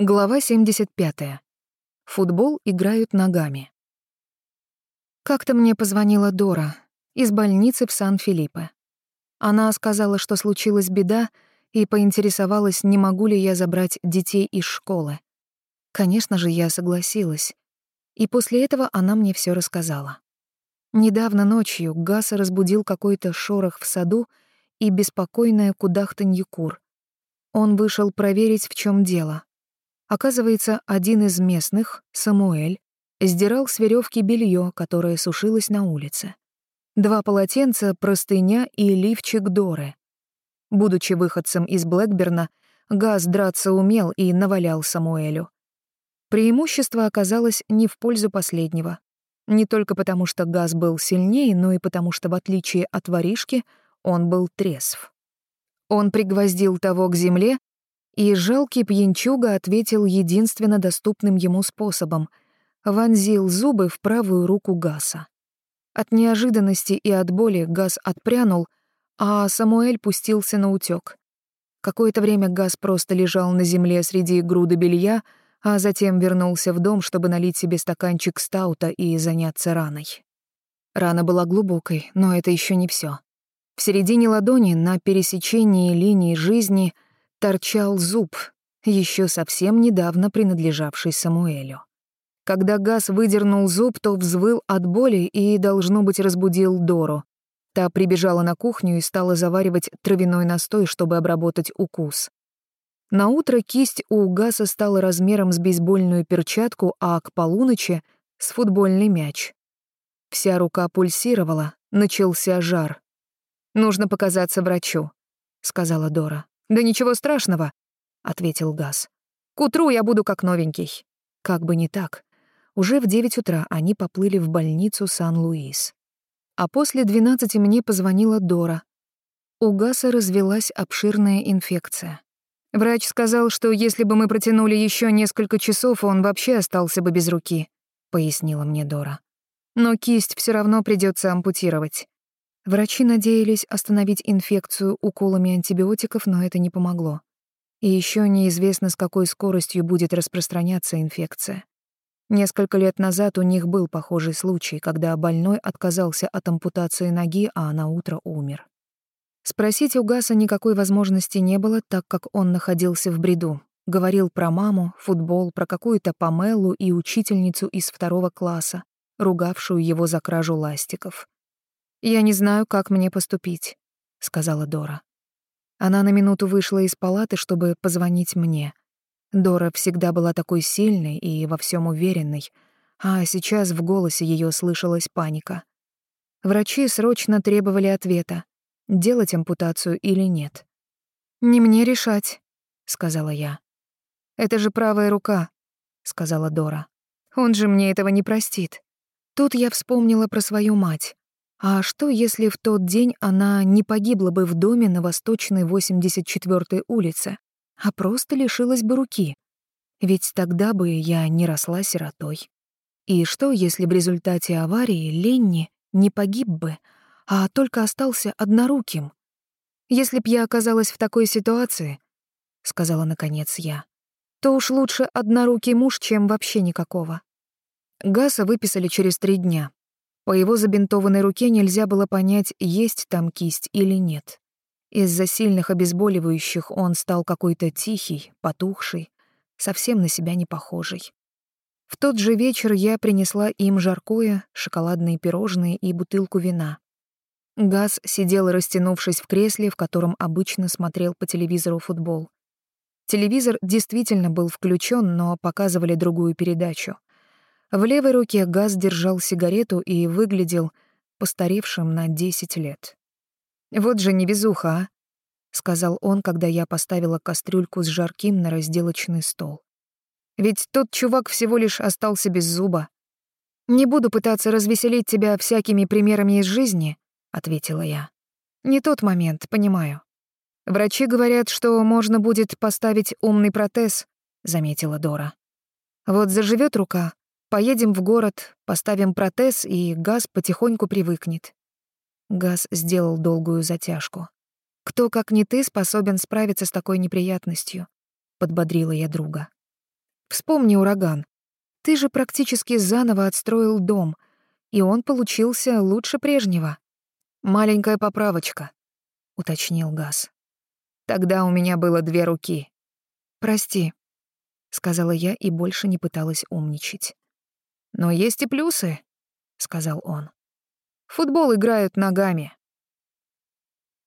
Глава 75. Футбол играют ногами. Как-то мне позвонила Дора из больницы в Сан-Филиппе. Она сказала, что случилась беда, и поинтересовалась, не могу ли я забрать детей из школы. Конечно же, я согласилась. И после этого она мне все рассказала. Недавно ночью Гаса разбудил какой-то шорох в саду и беспокойное кудахтанье кур. Он вышел проверить, в чем дело — Оказывается, один из местных, Самуэль, сдирал с веревки белье, которое сушилось на улице. Два полотенца, простыня и лифчик Доры. Будучи выходцем из Блэкберна, Газ драться умел и навалял Самуэлю. Преимущество оказалось не в пользу последнего. Не только потому, что Газ был сильнее, но и потому, что, в отличие от воришки, он был трезв. Он пригвоздил того к земле и жалкий пьянчуга ответил единственно доступным ему способом — вонзил зубы в правую руку Гаса. От неожиданности и от боли Гас отпрянул, а Самуэль пустился на утёк. Какое-то время Гас просто лежал на земле среди груды белья, а затем вернулся в дом, чтобы налить себе стаканчик стаута и заняться раной. Рана была глубокой, но это еще не все. В середине ладони, на пересечении линии жизни — торчал зуб, еще совсем недавно принадлежавший Самуэлю. Когда Газ выдернул зуб, то взвыл от боли и, должно быть, разбудил Дору. Та прибежала на кухню и стала заваривать травяной настой, чтобы обработать укус. На утро кисть у Гаса стала размером с бейсбольную перчатку, а к полуночи — с футбольный мяч. Вся рука пульсировала, начался жар. «Нужно показаться врачу», — сказала Дора. «Да ничего страшного», — ответил Газ. «К утру я буду как новенький». Как бы не так. Уже в девять утра они поплыли в больницу Сан-Луис. А после двенадцати мне позвонила Дора. У Гаса развелась обширная инфекция. Врач сказал, что если бы мы протянули еще несколько часов, он вообще остался бы без руки, пояснила мне Дора. Но кисть все равно придется ампутировать. Врачи надеялись остановить инфекцию уколами антибиотиков, но это не помогло. И еще неизвестно, с какой скоростью будет распространяться инфекция. Несколько лет назад у них был похожий случай, когда больной отказался от ампутации ноги, а на утро умер. Спросить у Гаса никакой возможности не было, так как он находился в бреду. Говорил про маму, футбол, про какую-то Памелу и учительницу из второго класса, ругавшую его за кражу ластиков. «Я не знаю, как мне поступить», — сказала Дора. Она на минуту вышла из палаты, чтобы позвонить мне. Дора всегда была такой сильной и во всем уверенной, а сейчас в голосе ее слышалась паника. Врачи срочно требовали ответа, делать ампутацию или нет. «Не мне решать», — сказала я. «Это же правая рука», — сказала Дора. «Он же мне этого не простит». Тут я вспомнила про свою мать. А что, если в тот день она не погибла бы в доме на Восточной 84-й улице, а просто лишилась бы руки? Ведь тогда бы я не росла сиротой. И что, если в результате аварии Ленни не погиб бы, а только остался одноруким? Если б я оказалась в такой ситуации, — сказала наконец я, — то уж лучше однорукий муж, чем вообще никакого. Гаса выписали через три дня. По его забинтованной руке нельзя было понять, есть там кисть или нет. Из-за сильных обезболивающих он стал какой-то тихий, потухший, совсем на себя не похожий. В тот же вечер я принесла им жаркое, шоколадные пирожные и бутылку вина. Газ сидел, растянувшись в кресле, в котором обычно смотрел по телевизору футбол. Телевизор действительно был включен, но показывали другую передачу. В левой руке Газ держал сигарету и выглядел постаревшим на 10 лет. «Вот же невезуха, а!» — сказал он, когда я поставила кастрюльку с жарким на разделочный стол. «Ведь тот чувак всего лишь остался без зуба». «Не буду пытаться развеселить тебя всякими примерами из жизни», — ответила я. «Не тот момент, понимаю. Врачи говорят, что можно будет поставить умный протез», — заметила Дора. «Вот заживет рука, Поедем в город, поставим протез, и Газ потихоньку привыкнет. Газ сделал долгую затяжку. «Кто, как не ты, способен справиться с такой неприятностью?» — подбодрила я друга. Вспомни ураган. Ты же практически заново отстроил дом, и он получился лучше прежнего. Маленькая поправочка, уточнил Газ. Тогда у меня было две руки. Прости, сказала я и больше не пыталась умничать. Но есть и плюсы, сказал он. Футбол играют ногами.